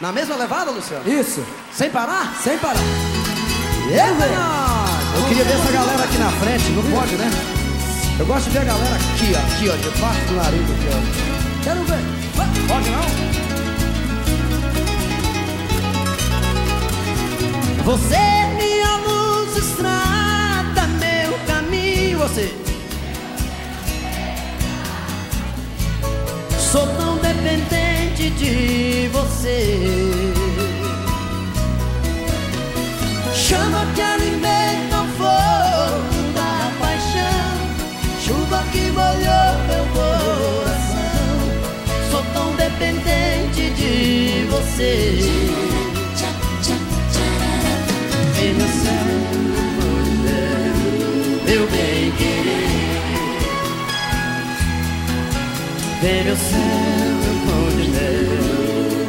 Na mesma levada, Luciano? Isso, Sem parar? sem parar. Eu, eu queria ver essa galera aqui na frente, não pode, né? Eu gosto de ver a galera aqui, ó, aqui, ó, debaixo do nariz aqui, ó. Quero ver. Pode não? Você é minha luz, estrada, meu caminho, você. Sou tão dependente de você. Você. Vem meu bem querer. Vem meu céu, meu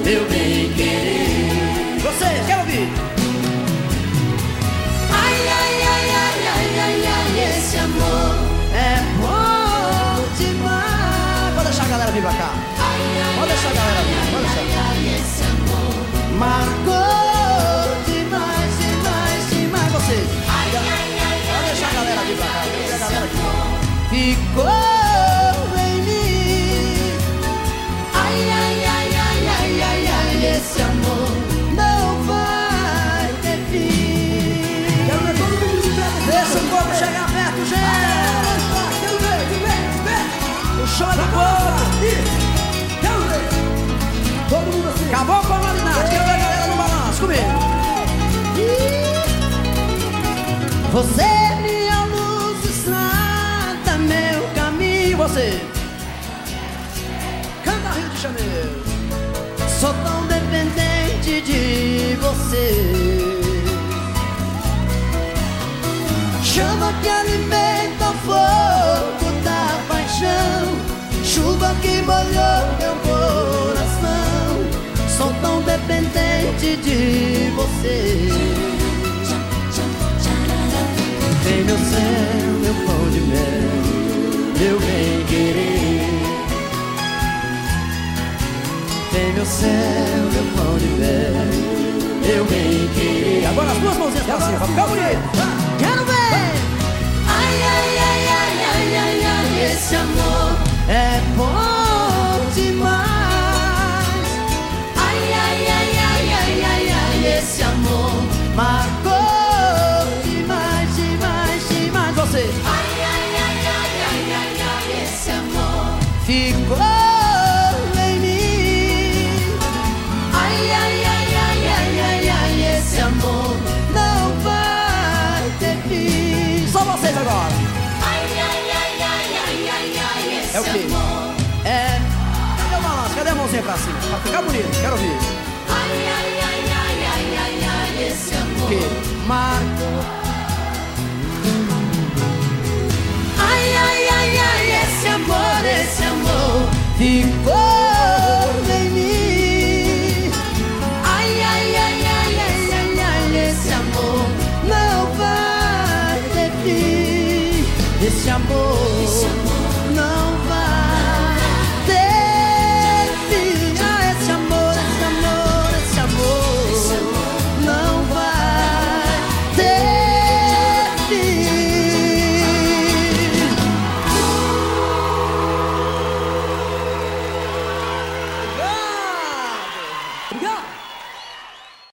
meu bem querer. Vocês, quero ouvir. Ai, ai, ai, ai, ai, ai, ai, esse amor é bom demais. Pode deixar a galera vir pra cá. Ficou em mim. Ai, ai, ai, ai, ai, ai, ai, esse amor não vai ter fim. Quero ver todo mundo de pé. Deixa o corpo chegar perto, gente. Quero ver. O show. Quero ver. Todo mundo assim. Acabou com a marinade. Quero ver a galera no balanço comigo. Você Você canta Rio de Janeiro. Meu céu, meu pão de mel Meu bem querer Agora as duas mãozinhas pra cima, pra ficar bonito Quero ver! Ai, ai, ai, ai, ai, ai, ai, esse amor é bom demais. Ai, ai, ai, ai, ai, ai, ai, esse amor marcou demais, demais, demais. Você Ai, ai, ai, ai, ai, ai, ai, esse amor ficou agora. É o quê? É. Cadê o balanço? Cadê a mãozinha pra cima? Pra ficar bonito, quero ouvir. Ai, ai, ai, ai, ai, ai, ai, esse amor Que marco. Ai,